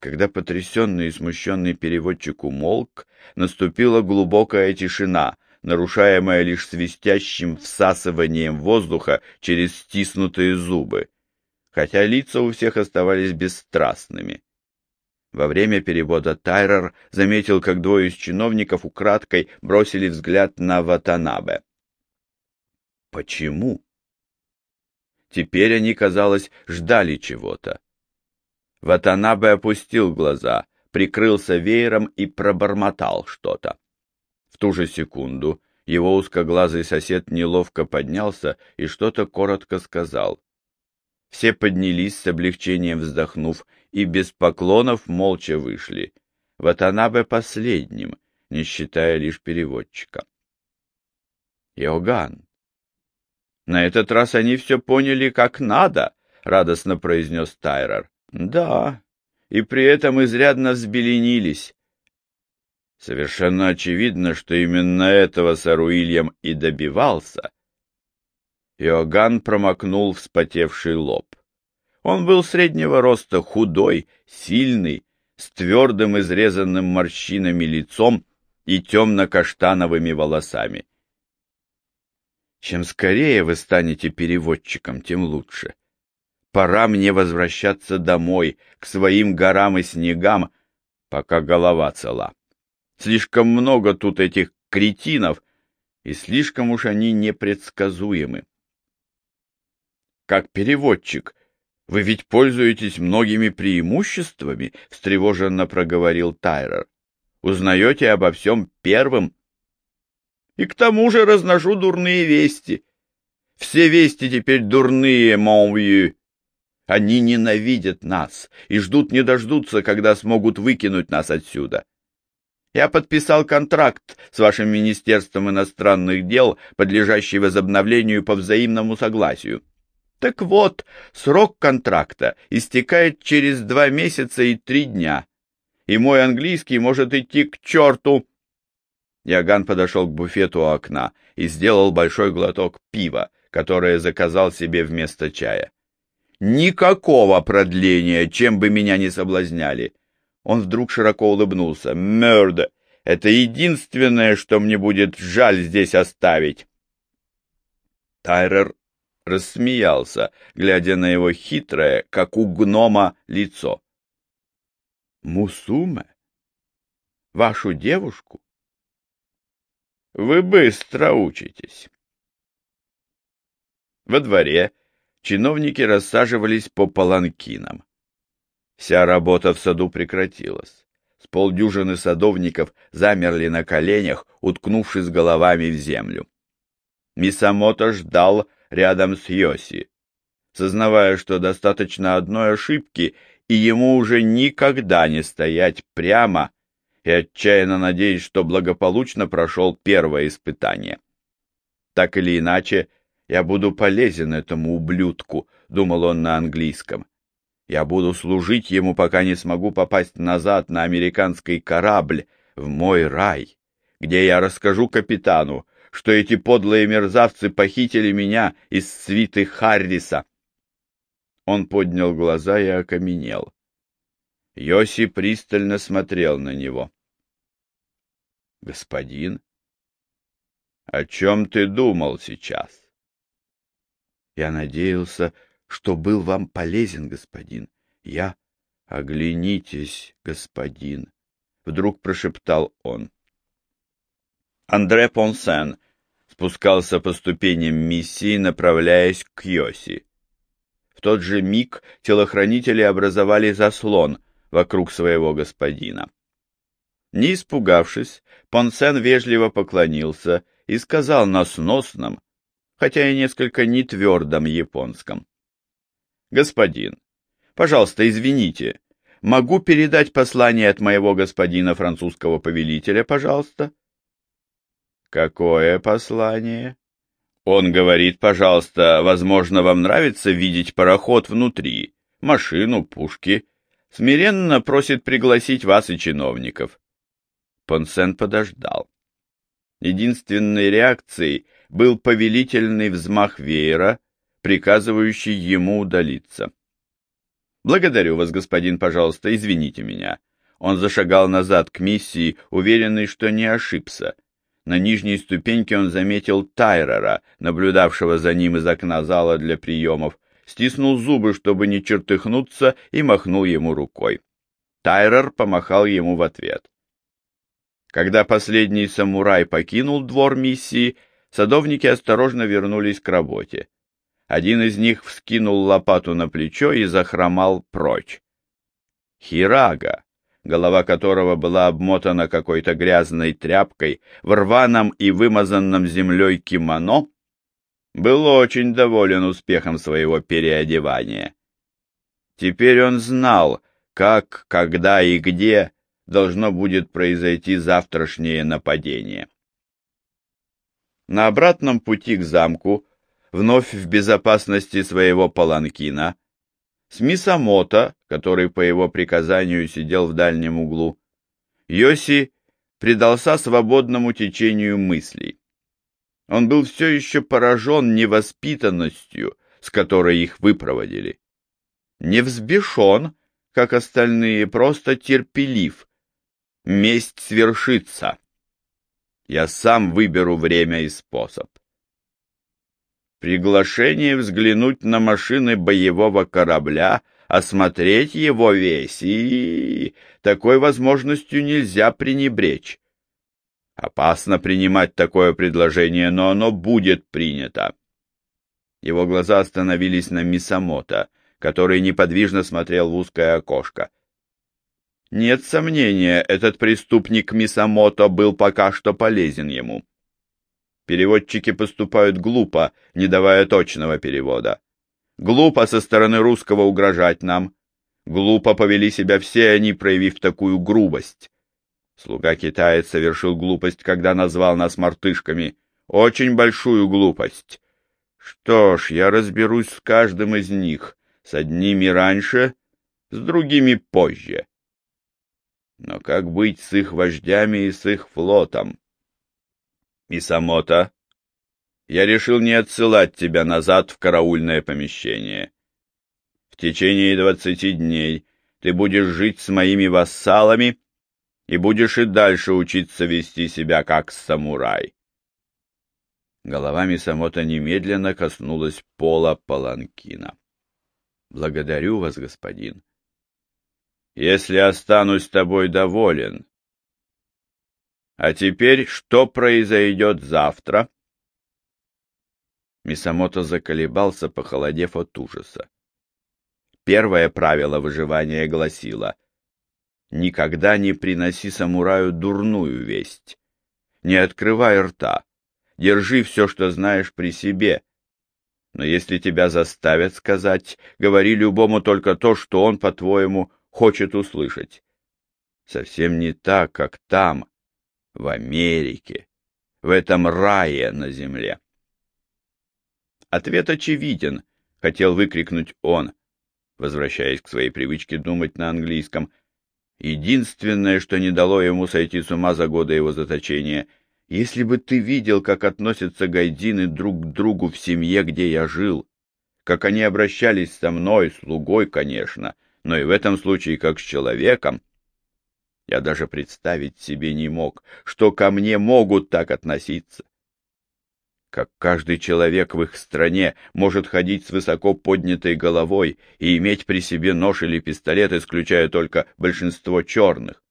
Когда потрясенный и смущенный переводчик умолк, наступила глубокая тишина, нарушаемая лишь свистящим всасыванием воздуха через стиснутые зубы, хотя лица у всех оставались бесстрастными. Во время перевода Тайрер заметил, как двое из чиновников украдкой бросили взгляд на Ватанабе. Почему? Теперь они, казалось, ждали чего-то. Ватанабе опустил глаза, прикрылся веером и пробормотал что-то. В ту же секунду его узкоглазый сосед неловко поднялся и что-то коротко сказал. Все поднялись с облегчением вздохнув и без поклонов молча вышли. Ватанабе последним, не считая лишь переводчика. Йоган. На этот раз они все поняли как надо, радостно произнес Тайрер. Да, и при этом изрядно взбеленились. Совершенно очевидно, что именно этого сэр и добивался. Иоганн промокнул вспотевший лоб. Он был среднего роста, худой, сильный, с твердым изрезанным морщинами лицом и темно-каштановыми волосами. Чем скорее вы станете переводчиком, тем лучше. Пора мне возвращаться домой, к своим горам и снегам, пока голова цела. Слишком много тут этих кретинов, и слишком уж они непредсказуемы. Как переводчик, вы ведь пользуетесь многими преимуществами, встревоженно проговорил Тайрер. Узнаете обо всем первым. И к тому же разношу дурные вести. Все вести теперь дурные, монвью. Они ненавидят нас и ждут не дождутся, когда смогут выкинуть нас отсюда. Я подписал контракт с вашим Министерством иностранных дел, подлежащий возобновлению по взаимному согласию. Так вот, срок контракта истекает через два месяца и три дня, и мой английский может идти к черту. Яган подошел к буфету у окна и сделал большой глоток пива, которое заказал себе вместо чая. Никакого продления, чем бы меня ни соблазняли. Он вдруг широко улыбнулся. Мёрда, это единственное, что мне будет жаль здесь оставить. Тайрер рассмеялся, глядя на его хитрое, как у гнома, лицо. Мусуме? Вашу девушку? Вы быстро учитесь. Во дворе чиновники рассаживались по паланкинам. Вся работа в саду прекратилась. С полдюжины садовников замерли на коленях, уткнувшись головами в землю. Мисамото ждал рядом с Йоси, сознавая, что достаточно одной ошибки, и ему уже никогда не стоять прямо, и отчаянно надеясь, что благополучно прошел первое испытание. Так или иначе, я буду полезен этому ублюдку, думал он на английском. Я буду служить ему, пока не смогу попасть назад на американский корабль в мой рай, где я расскажу капитану, что эти подлые мерзавцы похитили меня из свиты Харриса. Он поднял глаза и окаменел. Йоси пристально смотрел на него. — Господин, о чем ты думал сейчас? Я надеялся, что был вам полезен, господин. Я... Оглянитесь, господин, — вдруг прошептал он. Андре Понсен спускался по ступеням миссии, направляясь к Йоси. В тот же миг телохранители образовали заслон вокруг своего господина. Не испугавшись, Понсен вежливо поклонился и сказал на сносном, хотя и несколько нетвердом японском. «Господин, пожалуйста, извините, могу передать послание от моего господина французского повелителя, пожалуйста?» «Какое послание?» «Он говорит, пожалуйста, возможно, вам нравится видеть пароход внутри, машину, пушки. Смиренно просит пригласить вас и чиновников». Понсен подождал. Единственной реакцией был повелительный взмах веера, приказывающий ему удалиться. Благодарю вас, господин, пожалуйста, извините меня. Он зашагал назад к миссии, уверенный, что не ошибся. На нижней ступеньке он заметил Тайрера, наблюдавшего за ним из окна зала для приемов, стиснул зубы, чтобы не чертыхнуться, и махнул ему рукой. Тайрер помахал ему в ответ. Когда последний самурай покинул двор миссии, садовники осторожно вернулись к работе. Один из них вскинул лопату на плечо и захромал прочь. Хирага, голова которого была обмотана какой-то грязной тряпкой, в рваном и вымазанном землей кимоно, был очень доволен успехом своего переодевания. Теперь он знал, как, когда и где должно будет произойти завтрашнее нападение. На обратном пути к замку, вновь в безопасности своего паланкина, с Мисамото, который по его приказанию сидел в дальнем углу, Йоси предался свободному течению мыслей. Он был все еще поражен невоспитанностью, с которой их выпроводили. Не взбешен, как остальные, просто терпелив. Месть свершится. Я сам выберу время и способ. Приглашение взглянуть на машины боевого корабля, осмотреть его весь, и такой возможностью нельзя пренебречь. Опасно принимать такое предложение, но оно будет принято. Его глаза остановились на Мисамото, который неподвижно смотрел в узкое окошко. Нет сомнения, этот преступник Мисамото был пока что полезен ему. Переводчики поступают глупо, не давая точного перевода. Глупо со стороны русского угрожать нам. Глупо повели себя все они, проявив такую грубость. Слуга-китаец совершил глупость, когда назвал нас мартышками. Очень большую глупость. Что ж, я разберусь с каждым из них. С одними раньше, с другими позже. Но как быть с их вождями и с их флотом? Мисамото, я решил не отсылать тебя назад в караульное помещение. В течение двадцати дней ты будешь жить с моими вассалами и будешь и дальше учиться вести себя как самурай. Голова Мисамото немедленно коснулась пола паланкина. Благодарю вас, господин. Если останусь тобой доволен. А теперь что произойдет завтра? Мисамото заколебался, похолодев от ужаса. Первое правило выживания гласило «Никогда не приноси самураю дурную весть. Не открывай рта. Держи все, что знаешь, при себе, но если тебя заставят сказать, говори любому только то, что он, по-твоему, хочет услышать. Совсем не так, как там, в Америке, в этом рае на земле. Ответ очевиден, хотел выкрикнуть он, возвращаясь к своей привычке думать на английском. Единственное, что не дало ему сойти с ума за годы его заточения — если бы ты видел, как относятся гайдины друг к другу в семье, где я жил, как они обращались со мной, слугой, конечно, но и в этом случае как с человеком, я даже представить себе не мог, что ко мне могут так относиться. Как каждый человек в их стране может ходить с высоко поднятой головой и иметь при себе нож или пистолет, исключая только большинство черных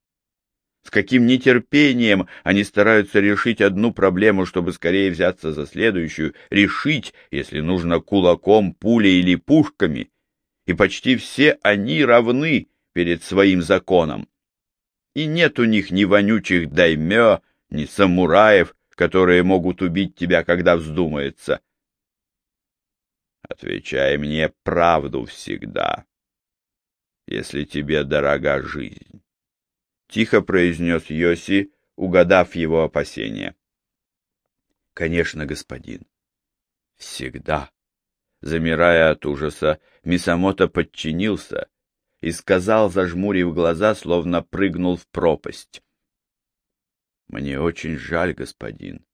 с каким нетерпением они стараются решить одну проблему, чтобы скорее взяться за следующую, решить, если нужно, кулаком, пулей или пушками. И почти все они равны перед своим законом. И нет у них ни вонючих даймё, ни самураев, которые могут убить тебя, когда вздумается. Отвечай мне правду всегда, если тебе дорога жизнь. — тихо произнес Йоси, угадав его опасения. — Конечно, господин. — Всегда. Замирая от ужаса, Мисамото подчинился и сказал, зажмурив глаза, словно прыгнул в пропасть. — Мне очень жаль, господин,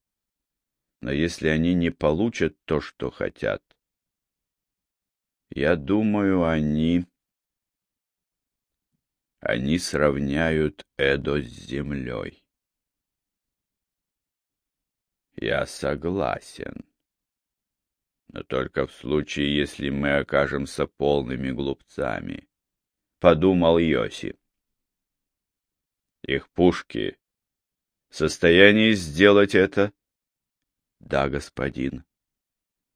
но если они не получат то, что хотят, я думаю, они они сравняют Эдо с землей. Я согласен. Но только в случае, если мы окажемся полными глупцами, — подумал Йоси. Их пушки в состоянии сделать это? Да, господин.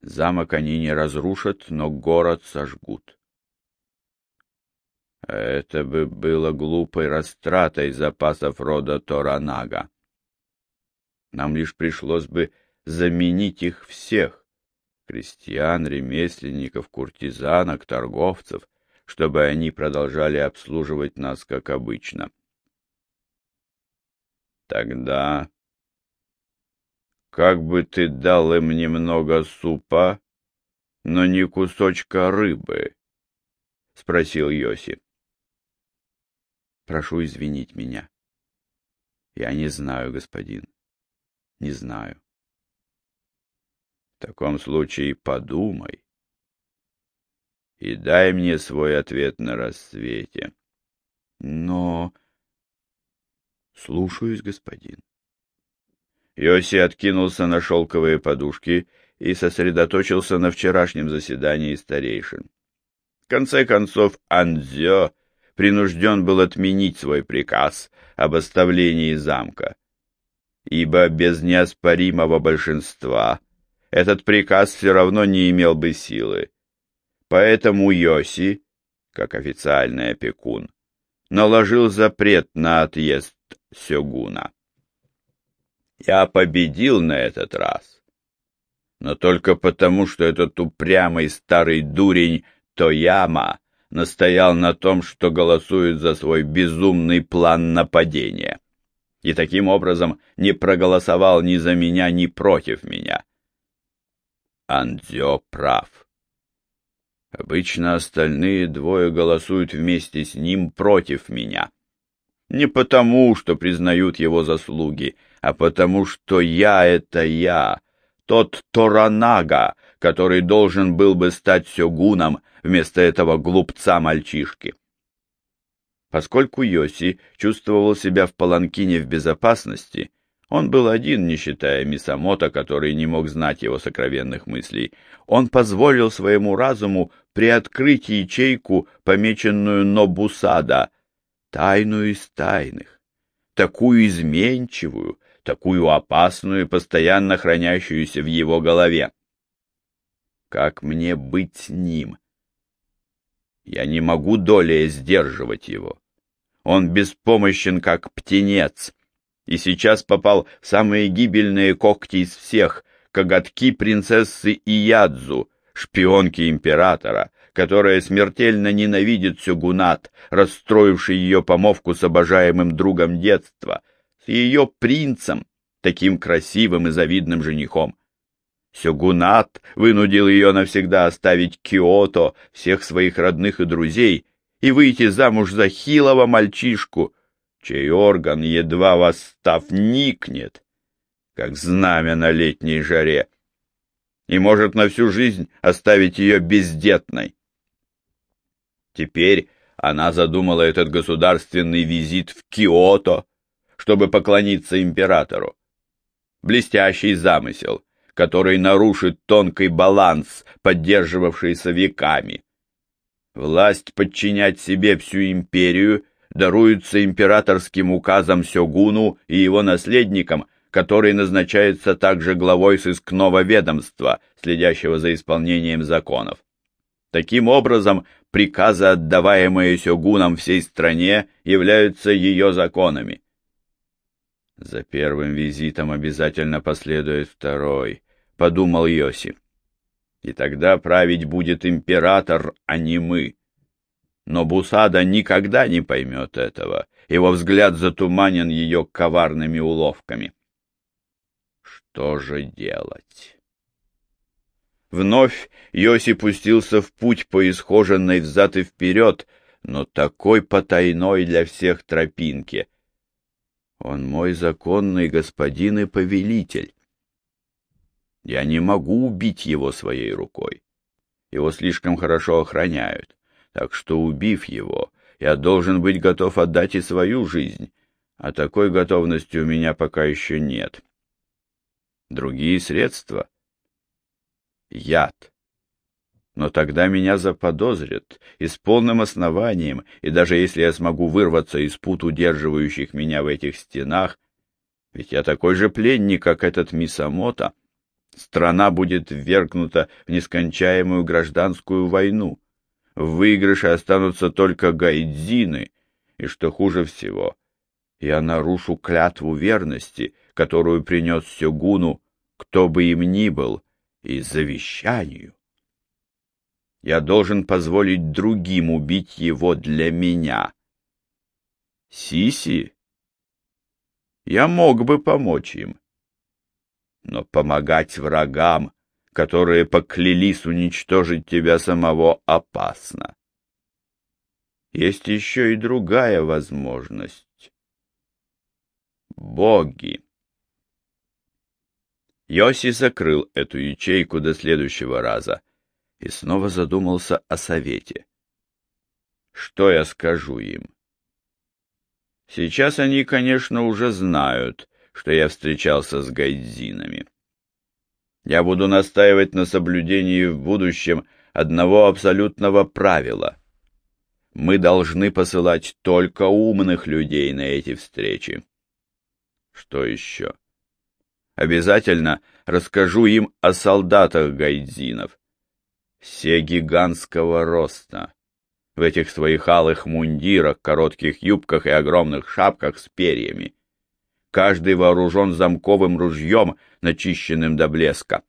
Замок они не разрушат, но город сожгут. Это бы было глупой растратой запасов рода Торанага. Нам лишь пришлось бы заменить их всех — крестьян, ремесленников, куртизанок, торговцев, чтобы они продолжали обслуживать нас, как обычно. Тогда как бы ты дал им немного супа, но не кусочка рыбы? — спросил Йоси. — Прошу извинить меня. Я не знаю, господин. Не знаю. В таком случае подумай и дай мне свой ответ на рассвете. Но... Слушаюсь, господин. Йоси откинулся на шелковые подушки и сосредоточился на вчерашнем заседании старейшин. В конце концов, Андзё принужден был отменить свой приказ об оставлении замка, ибо без неоспоримого большинства этот приказ все равно не имел бы силы. Поэтому Йоси, как официальный опекун, наложил запрет на отъезд Сёгуна. Я победил на этот раз, но только потому, что этот упрямый старый дурень Тояма настоял на том, что голосует за свой безумный план нападения, и таким образом не проголосовал ни за меня, ни против меня. Андзё прав. Обычно остальные двое голосуют вместе с ним против меня. Не потому, что признают его заслуги, а потому, что я — это я, тот Торанага, который должен был бы стать сёгуном вместо этого глупца-мальчишки. Поскольку Йоси чувствовал себя в паланкине в безопасности, он был один, не считая Мисамото, который не мог знать его сокровенных мыслей. Он позволил своему разуму приоткрыть ячейку, помеченную Нобусада, тайную из тайных, такую изменчивую, такую опасную и постоянно хранящуюся в его голове. Как мне быть с ним? Я не могу долей сдерживать его. Он беспомощен, как птенец, и сейчас попал в самые гибельные когти из всех, коготки принцессы Иядзу, шпионки императора, которая смертельно ненавидит Сюгунат, расстроивший ее помовку с обожаемым другом детства, с ее принцем, таким красивым и завидным женихом. Сюгунат вынудил ее навсегда оставить Киото, всех своих родных и друзей, и выйти замуж за хилого мальчишку, чей орган, едва восстав, никнет, как знамя на летней жаре, и может на всю жизнь оставить ее бездетной. Теперь она задумала этот государственный визит в Киото, чтобы поклониться императору. Блестящий замысел, который нарушит тонкий баланс, поддерживавшийся веками. Власть подчинять себе всю империю даруется императорским указом Сёгуну и его наследникам, который назначается также главой сыскного ведомства, следящего за исполнением законов. Таким образом, приказы, отдаваемые сёгуном всей стране, являются ее законами. За первым визитом обязательно последует второй, подумал Йоси. И тогда править будет император, а не мы. Но Бусада никогда не поймет этого. Его взгляд затуманен ее коварными уловками. Что же делать? Вновь Йоси пустился в путь по исхоженной взад и вперед, но такой потайной для всех тропинке. Он мой законный господин и повелитель. Я не могу убить его своей рукой. Его слишком хорошо охраняют, так что, убив его, я должен быть готов отдать и свою жизнь, а такой готовности у меня пока еще нет. Другие средства? Яд. Но тогда меня заподозрят, и с полным основанием, и даже если я смогу вырваться из пут, удерживающих меня в этих стенах, ведь я такой же пленник, как этот Мисамото, страна будет ввергнута в нескончаемую гражданскую войну. В выигрыше останутся только гайдзины, и, что хуже всего, я нарушу клятву верности, которую принес Сёгуну, кто бы им ни был, и завещанию. Я должен позволить другим убить его для меня. Сиси? Я мог бы помочь им. Но помогать врагам, которые поклялись уничтожить тебя самого, опасно. Есть еще и другая возможность. Боги. Йоси закрыл эту ячейку до следующего раза и снова задумался о совете. Что я скажу им? Сейчас они, конечно, уже знают, что я встречался с гайдзинами. Я буду настаивать на соблюдении в будущем одного абсолютного правила. Мы должны посылать только умных людей на эти встречи. Что еще? Обязательно расскажу им о солдатах гайдзинов. Все гигантского роста. В этих своих алых мундирах, коротких юбках и огромных шапках с перьями. Каждый вооружен замковым ружьем, начищенным до блеска.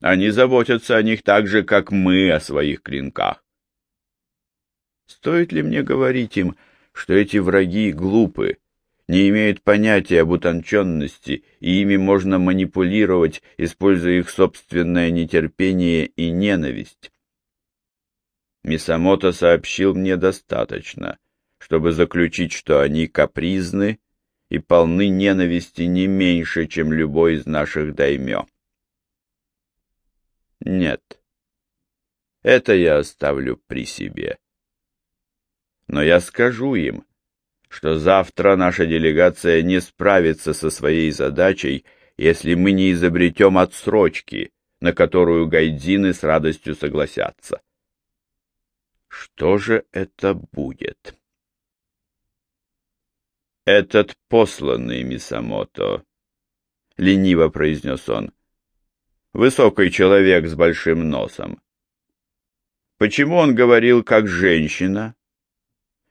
Они заботятся о них так же, как мы о своих клинках. Стоит ли мне говорить им, что эти враги глупы, не имеют понятия об утонченности, и ими можно манипулировать, используя их собственное нетерпение и ненависть. Мисамото сообщил мне достаточно, чтобы заключить, что они капризны и полны ненависти не меньше, чем любой из наших даймё. Нет, это я оставлю при себе. Но я скажу им, что завтра наша делегация не справится со своей задачей, если мы не изобретем отсрочки, на которую гайдзины с радостью согласятся. Что же это будет? Этот посланный Мисамото, — лениво произнес он, — высокий человек с большим носом. Почему он говорил как женщина?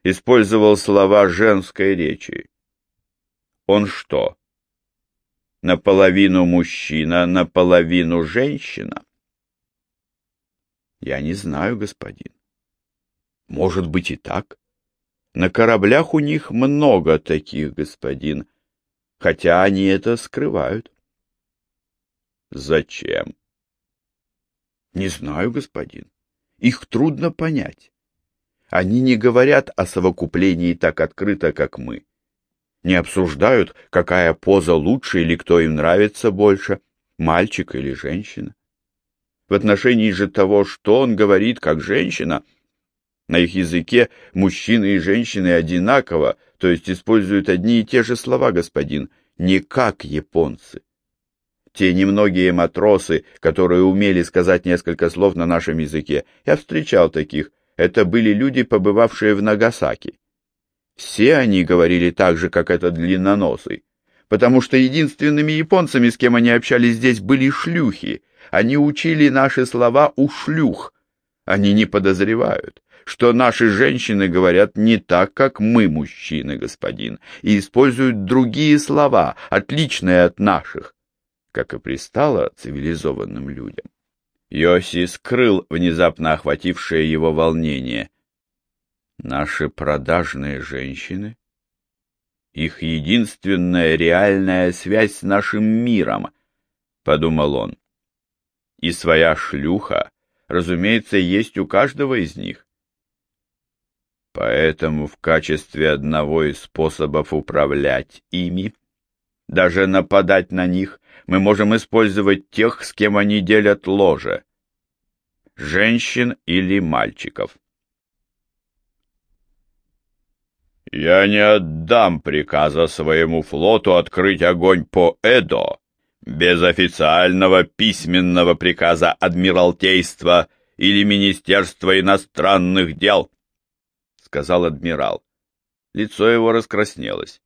использовал слова женской речи. Он что, наполовину мужчина, наполовину женщина? Я не знаю, господин. Может быть и так. На кораблях у них много таких, господин, хотя они это скрывают. Зачем? Не знаю, господин. Их трудно понять. Они не говорят о совокуплении так открыто, как мы. Не обсуждают, какая поза лучше или кто им нравится больше, мальчик или женщина. В отношении же того, что он говорит как женщина, на их языке мужчины и женщины одинаково, то есть используют одни и те же слова, господин, не как японцы. Те немногие матросы, которые умели сказать несколько слов на нашем языке, я встречал таких, это были люди, побывавшие в Нагасаки. Все они говорили так же, как этот длинноносый, потому что единственными японцами, с кем они общались здесь, были шлюхи. Они учили наши слова у шлюх. Они не подозревают, что наши женщины говорят не так, как мы, мужчины, господин, и используют другие слова, отличные от наших, как и пристало цивилизованным людям. Йоси скрыл внезапно охватившее его волнение. Наши продажные женщины? Их единственная реальная связь с нашим миром, — подумал он. И своя шлюха, разумеется, есть у каждого из них. Поэтому в качестве одного из способов управлять ими, даже нападать на них, мы можем использовать тех, с кем они делят ложе. Женщин или мальчиков. Я не отдам приказа своему флоту открыть огонь по Эдо без официального письменного приказа Адмиралтейства или Министерства иностранных дел, — сказал адмирал. Лицо его раскраснелось.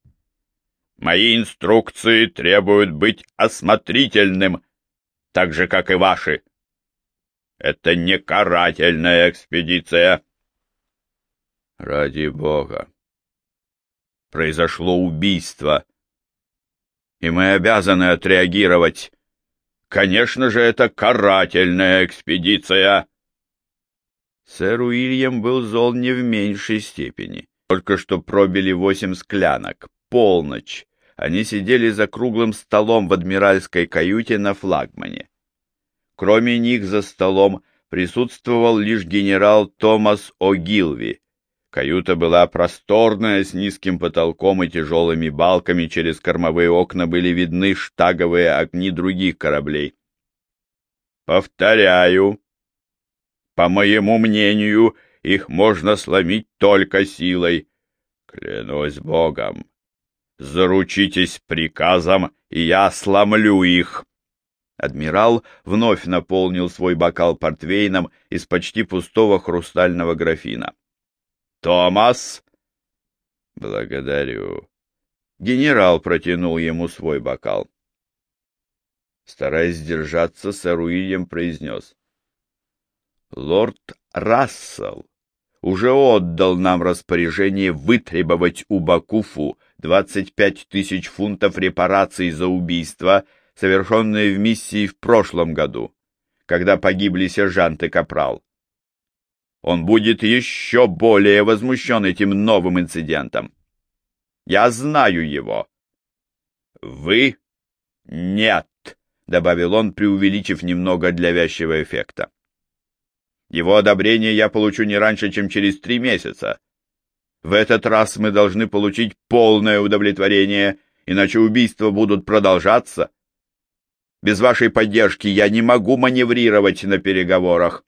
Мои инструкции требуют быть осмотрительным, так же, как и ваши. Это не карательная экспедиция. Ради бога. Произошло убийство, и мы обязаны отреагировать. Конечно же, это карательная экспедиция. Сэр Уильям был зол не в меньшей степени. Только что пробили восемь склянок. Полночь. Они сидели за круглым столом в адмиральской каюте на флагмане. Кроме них за столом присутствовал лишь генерал Томас О'Гилви. Каюта была просторная, с низким потолком и тяжелыми балками, через кормовые окна были видны штаговые огни других кораблей. Повторяю, по моему мнению, их можно сломить только силой. Клянусь Богом, заручитесь приказом, и я сломлю их. Адмирал вновь наполнил свой бокал портвейном из почти пустого хрустального графина. «Томас!» «Благодарю». Генерал протянул ему свой бокал. Стараясь сдержаться, сэр Уильям произнес. «Лорд Рассел уже отдал нам распоряжение вытребовать у Бакуфу 25 тысяч фунтов репараций за убийство, совершенное в миссии в прошлом году, когда погибли сержант и капрал. Он будет еще более возмущен этим новым инцидентом. Я знаю его. Вы? Нет, добавил он, преувеличив немного для вязчего эффекта. Его одобрение я получу не раньше, чем через три месяца. В этот раз мы должны получить полное удовлетворение, иначе убийства будут продолжаться. Без вашей поддержки я не могу маневрировать на переговорах.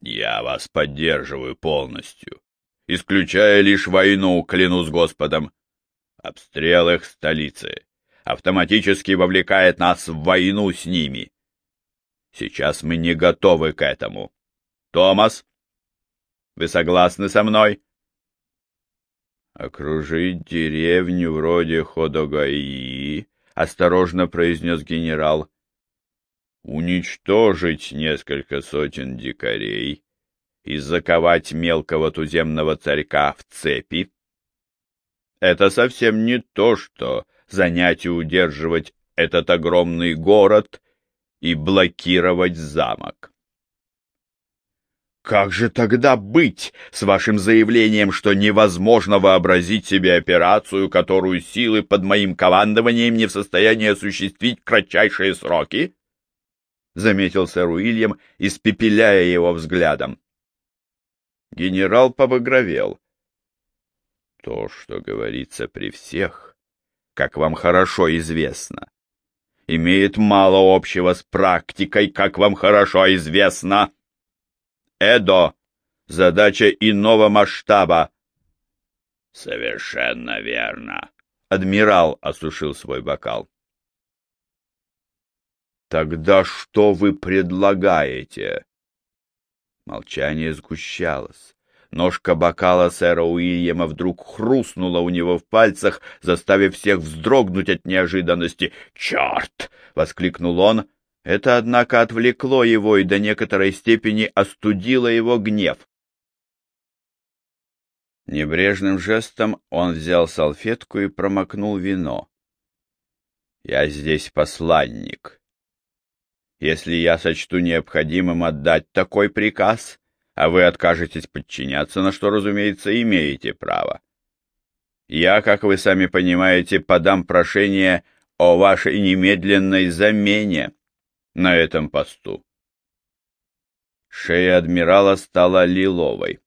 Я вас поддерживаю полностью, исключая лишь войну, клянусь Господом. Обстрел их столицы автоматически вовлекает нас в войну с ними. Сейчас мы не готовы к этому. Томас, вы согласны со мной? Окружить деревню вроде Ходогаи, осторожно произнес генерал. Уничтожить несколько сотен дикарей и заковать мелкого туземного царька в цепи. Это совсем не то, что занять и удерживать этот огромный город и блокировать замок. Как же тогда быть с вашим заявлением, что невозможно вообразить себе операцию, которую силы под моим командованием не в состоянии осуществить в кратчайшие сроки? Заметил сэр Уильям, испепеляя его взглядом. Генерал побагровел. То, что говорится при всех, как вам хорошо известно, имеет мало общего с практикой, как вам хорошо известно. Эдо — задача иного масштаба. — Совершенно верно. Адмирал осушил свой бокал. «Тогда что вы предлагаете?» Молчание сгущалось. Ножка бокала сэра Уильяма вдруг хрустнула у него в пальцах, заставив всех вздрогнуть от неожиданности. «Черт!» — воскликнул он. Это, однако, отвлекло его и до некоторой степени остудило его гнев. Небрежным жестом он взял салфетку и промокнул вино. «Я здесь посланник. Если я сочту необходимым отдать такой приказ, а вы откажетесь подчиняться, на что, разумеется, имеете право. Я, как вы сами понимаете, подам прошение о вашей немедленной замене на этом посту. Шея адмирала стала лиловой.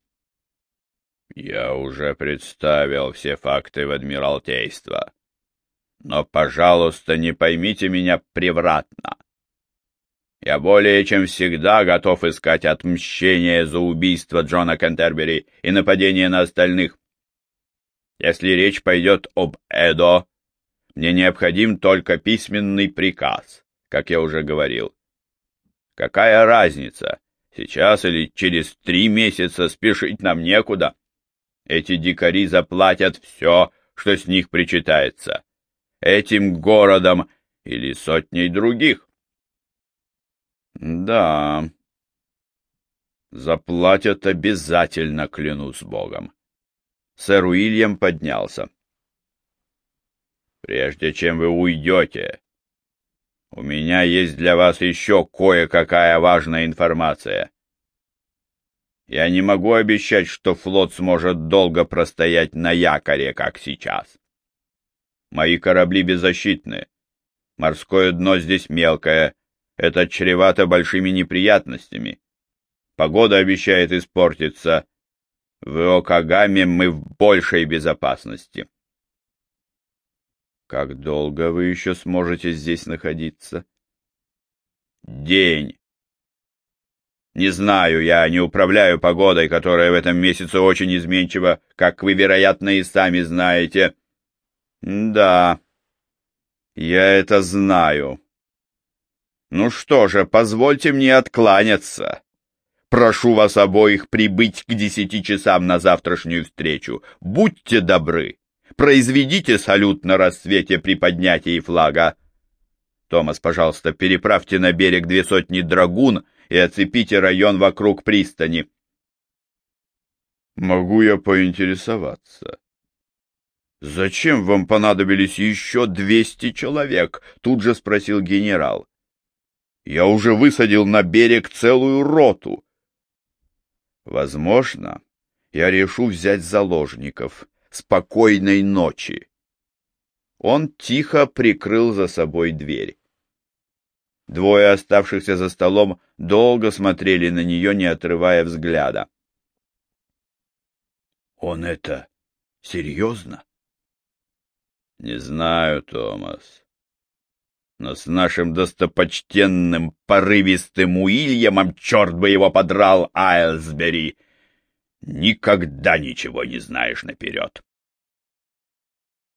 Я уже представил все факты в Адмиралтейство. Но, пожалуйста, не поймите меня превратно. Я более чем всегда готов искать отмщение за убийство Джона Кентербери и нападение на остальных. Если речь пойдет об Эдо, мне необходим только письменный приказ, как я уже говорил. Какая разница, сейчас или через три месяца спешить нам некуда? Эти дикари заплатят все, что с них причитается. Этим городом или сотней других. Да, заплатят обязательно, клянусь Богом. Сэр Уильям поднялся. Прежде чем вы уйдете, у меня есть для вас еще кое-какая важная информация. Я не могу обещать, что флот сможет долго простоять на якоре, как сейчас. Мои корабли беззащитны. Морское дно здесь мелкое. Это чревато большими неприятностями. Погода обещает испортиться. В Иокагаме мы в большей безопасности. Как долго вы еще сможете здесь находиться? День. Не знаю, я не управляю погодой, которая в этом месяце очень изменчива, как вы, вероятно, и сами знаете. Да, я это знаю. Ну что же, позвольте мне откланяться. Прошу вас обоих прибыть к десяти часам на завтрашнюю встречу. Будьте добры. Произведите салют на рассвете при поднятии флага. Томас, пожалуйста, переправьте на берег две сотни драгун и оцепите район вокруг пристани. Могу я поинтересоваться? Зачем вам понадобились еще двести человек? Тут же спросил генерал. Я уже высадил на берег целую роту. Возможно, я решу взять заложников. Спокойной ночи. Он тихо прикрыл за собой дверь. Двое оставшихся за столом долго смотрели на нее, не отрывая взгляда. «Он это серьезно?» «Не знаю, Томас. Но с нашим достопочтенным порывистым Уильямом, черт бы его подрал, Айлсбери, никогда ничего не знаешь наперед.